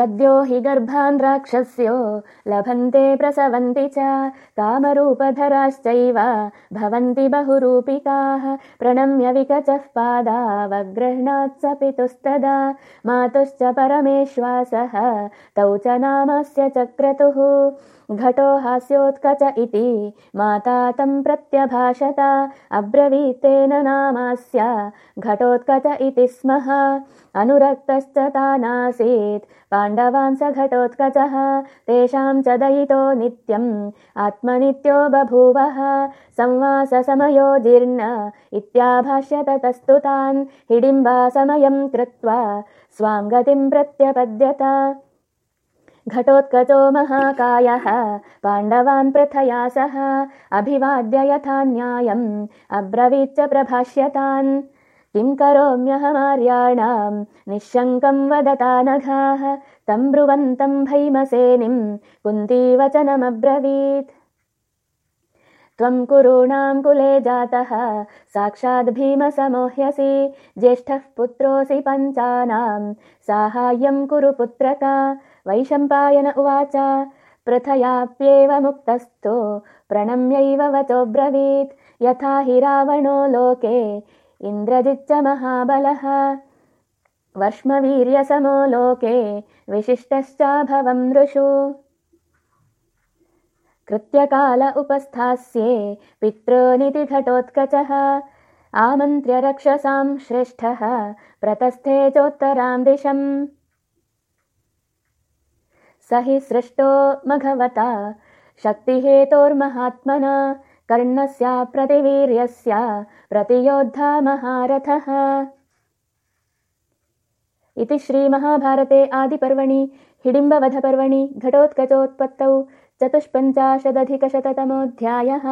सद्यो हि गर्भान् राक्षस्यो लभन्ते प्रसवन्ति च कामरूपधराश्चैव भवन्ति बहुरूपिकाः प्रणम्य विकचः पादावगृह्णात् स पितुस्तदा मातुश्च परमेश्वासः तौ च नामस्य चक्रतुः घटो हास्योत्कच इति माता तं प्रत्यभाषत। अब्रवीत्तेन नामास्य घटोत्कच इति स्मः। अनुरक्तश्च तानासीत्। पाण्डवान् स घटोत्कचः। तेषां च दयितो नित्यम्। आत्मनित्यो बभूवः। संवाससमयो जीर्ण। इत्याभाष्य ततस्तु तान्। हिडिम्बा समयं कृत्वा स्वां गतिं प्रत्यपद्यत घटोत्कचो महाकायः पाण्डवान् पृथया सह अभिवाद्य यथा न्यायम्। अब्रवीच्च प्रभाष्यतान्। किं करोम्यहमार्याणां निःशङ्कं वदता नघाः। तं ब्रुवन्तं भैमसेनिं कुन्तीवचनमब्रवीत् त्वं कुरूणां कुले जातः। साक्षाद् भीमसमोह्यसि। ज्येष्ठः पुत्रोऽसि पञ्चानां साहाय्यं कुरु पुत्रका वैशम्पायन उवाच। पृथयाप्येव मुक्तस्थो प्रणम्यैव वचोब्रवीत्। यथा हि रावणो लोके इन्द्रजिच्च विशिष्टश्चाभवं नृषु। कृत्यकाल उपस्थास्ये पितॄनिति घटोत्कचः। आमन्त्र्य रक्षसां श्रेष्ठः प्रतस्थे चोत्तरां दिशम् स हि सृष्टो मघवता। शक्तिहेतोर्महात्मना कर्णस्य प्रतिवीर्यस्य प्रतियोद्धा महारथः। इति श्रीमहाभारते आदिपर्वणि हिडिम्बवधपर्वणि घटोत्कचोत्पत्तौ चतुष्पञ्चाशदधिकशततमोऽध्यायः